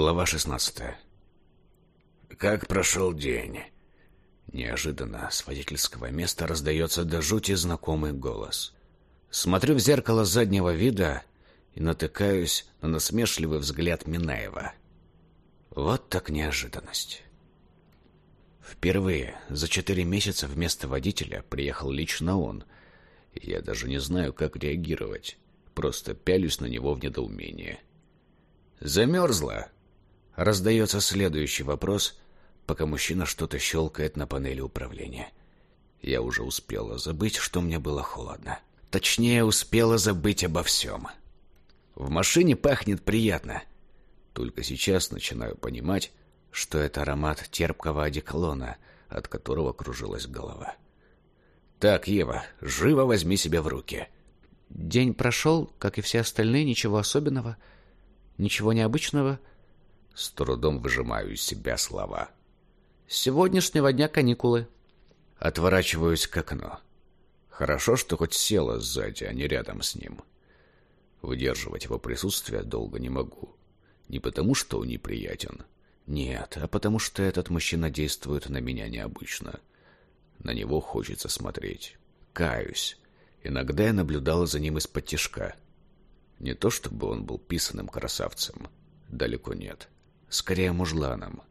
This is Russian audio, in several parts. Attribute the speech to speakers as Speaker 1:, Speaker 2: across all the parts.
Speaker 1: Глава 16. Как прошел день? Неожиданно с водительского места раздается до жути знакомый голос. Смотрю в зеркало заднего вида и натыкаюсь на насмешливый взгляд Минаева. Вот так неожиданность. Впервые за четыре месяца вместо водителя приехал лично он. Я даже не знаю, как реагировать. Просто пялюсь на него в недоумении. «Замерзла?» Раздается следующий вопрос, пока мужчина что-то щелкает на панели управления. Я уже успела забыть, что мне было холодно. Точнее, успела забыть обо всем. В машине пахнет приятно. Только сейчас начинаю понимать, что это аромат терпкого одеколона, от которого кружилась голова. «Так, Ева, живо возьми себя в руки!»
Speaker 2: День прошел, как и все остальные, ничего особенного, ничего необычного.
Speaker 1: С трудом выжимаю из себя слова.
Speaker 2: С сегодняшнего дня каникулы.
Speaker 1: Отворачиваюсь к окну. Хорошо, что хоть села сзади, а не рядом с ним. Выдерживать его присутствие долго не могу. Не потому, что он неприятен. Нет, а потому что этот мужчина действует на меня необычно. На него хочется смотреть. Каюсь. Иногда я наблюдала за ним из-под тишка. Не то чтобы он был писаным красавцем. Далеко нет. Скорее мужланом.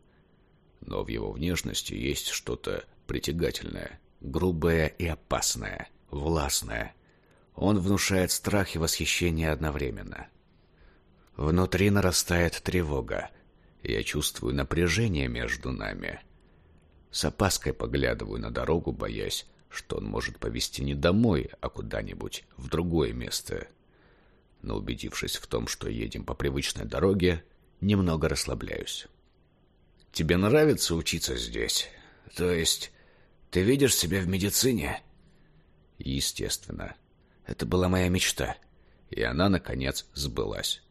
Speaker 1: Но в его внешности есть что-то притягательное, грубое и опасное, властное. Он внушает страх и восхищение одновременно. Внутри нарастает тревога. Я чувствую напряжение между нами. С опаской поглядываю на дорогу, боясь, что он может повезти не домой, а куда-нибудь в другое место. Но убедившись в том, что едем по привычной дороге, немного расслабляюсь. «Тебе нравится учиться здесь? То есть, ты видишь себя в медицине?» Естественно. Это была моя мечта, и она, наконец, сбылась.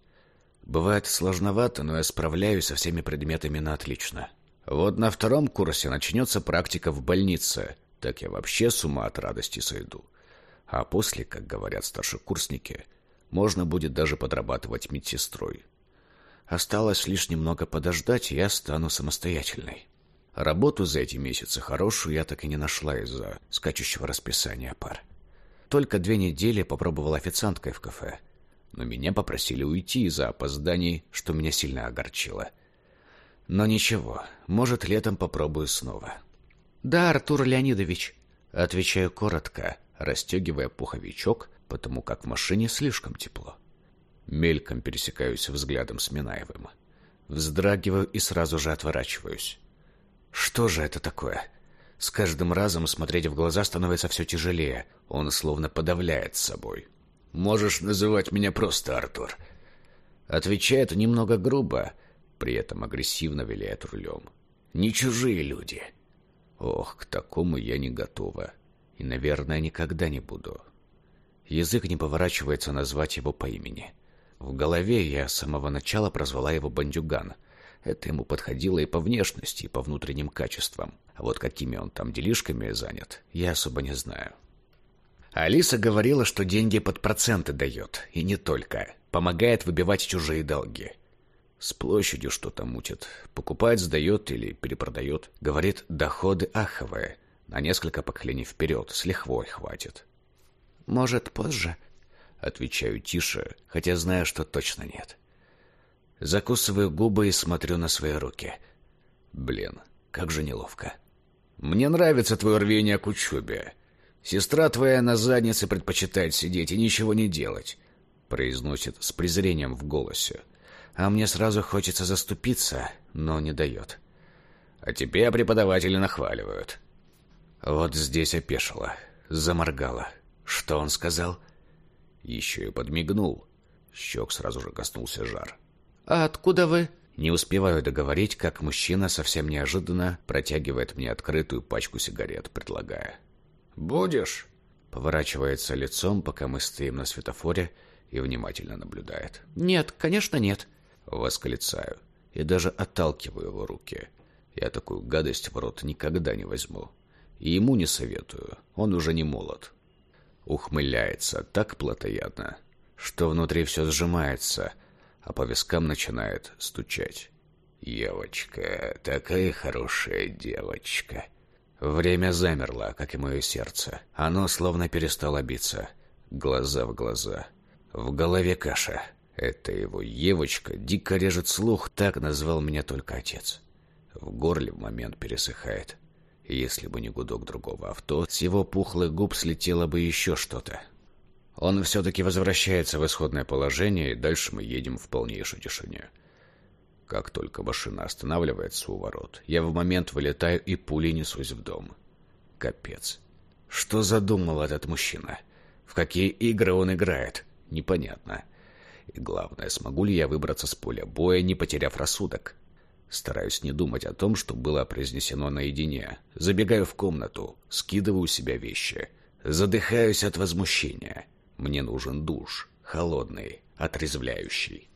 Speaker 1: Бывает сложновато, но я справляюсь со всеми предметами на отлично. Вот на втором курсе начнется практика в больнице, так я вообще с ума от радости сойду. А после, как говорят старшекурсники, можно будет даже подрабатывать медсестрой. Осталось лишь немного подождать, и я стану самостоятельной. Работу за эти месяцы хорошую я так и не нашла из-за скачущего расписания пар. Только две недели попробовала официанткой в кафе, но меня попросили уйти из-за опозданий, что меня сильно огорчило. Но ничего, может, летом попробую снова.
Speaker 2: «Да, Артур Леонидович», —
Speaker 1: отвечаю коротко, расстегивая пуховичок, потому как в машине слишком тепло. Мельком пересекаюсь взглядом с Минаевым. Вздрагиваю и сразу же отворачиваюсь. Что же это такое? С каждым разом смотреть в глаза становится все тяжелее. Он словно подавляет собой. «Можешь называть меня просто Артур». Отвечает немного грубо, при этом агрессивно виляет рулем. «Не чужие люди». Ох, к такому я не готова. И, наверное, никогда не буду. Язык не поворачивается назвать его по имени. В голове я с самого начала прозвала его бандюган. Это ему подходило и по внешности, и по внутренним качествам. А вот какими он там делишками занят, я особо не знаю. Алиса говорила, что деньги под проценты дает, и не только. Помогает выбивать чужие долги. С площадью что-то мутит. Покупает, сдает или перепродает. Говорит, доходы аховые. На несколько поколений вперед, с лихвой хватит.
Speaker 2: Может, позже?
Speaker 1: Отвечаю тише, хотя знаю, что точно нет. Закусываю губы и смотрю на свои руки. Блин, как же неловко. Мне нравится твое рвение к учебе. Сестра твоя на заднице предпочитает сидеть и ничего не делать, произносит с презрением в голосе. А мне сразу хочется заступиться, но не дает. А тебе преподаватели нахваливают. Вот здесь опешила, заморгала. Что он сказал? Еще и подмигнул. Щек сразу же коснулся жар.
Speaker 2: «А откуда вы?»
Speaker 1: Не успеваю договорить, как мужчина совсем неожиданно протягивает мне открытую пачку сигарет, предлагая. «Будешь?» Поворачивается лицом, пока мы стоим на светофоре, и внимательно наблюдает.
Speaker 2: «Нет, конечно, нет».
Speaker 1: Восклицаю и даже отталкиваю его руки. Я такую гадость в рот никогда не возьму. И ему не советую, он уже не молод. Ухмыляется так плотоядно, что внутри все сжимается, а по вискам начинает стучать. Девочка, такая хорошая девочка. Время замерло, как и мое сердце. Оно словно перестало биться. Глаза в глаза. В голове каша. Это его девочка дико режет слух, так назвал меня только отец. В горле в момент пересыхает. Если бы не гудок другого авто, с его пухлых губ слетело бы еще что-то. Он все-таки возвращается в исходное положение, и дальше мы едем в полнейшей тишине. Как только машина останавливается у ворот, я в момент вылетаю и пулей несусь в дом. Капец. Что задумал этот мужчина? В какие игры он играет? Непонятно. И главное, смогу ли я выбраться с поля боя, не потеряв рассудок? Стараюсь не думать о том, что было произнесено наедине. Забегаю в комнату, скидываю у себя вещи. Задыхаюсь от возмущения. Мне нужен душ, холодный, отрезвляющий.